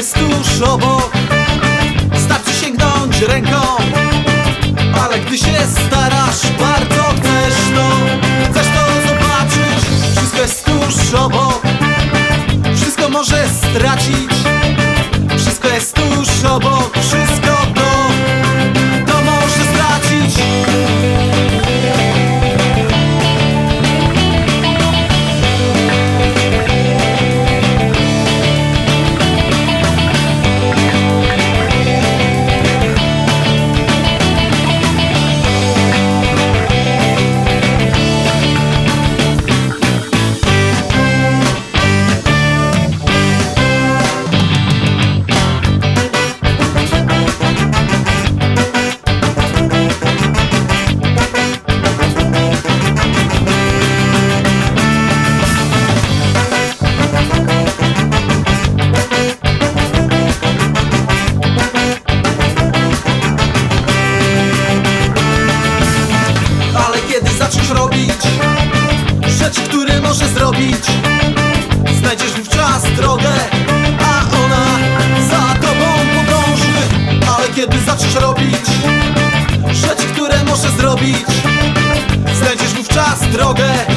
jest tuż obok. Starczy sięgnąć ręką. Rzeczy, które może zrobić. Znajdziesz wówczas drogę A ona za tobą podąży Ale kiedy zaczniesz robić Rzeczy, które może zrobić Znajdziesz wówczas drogę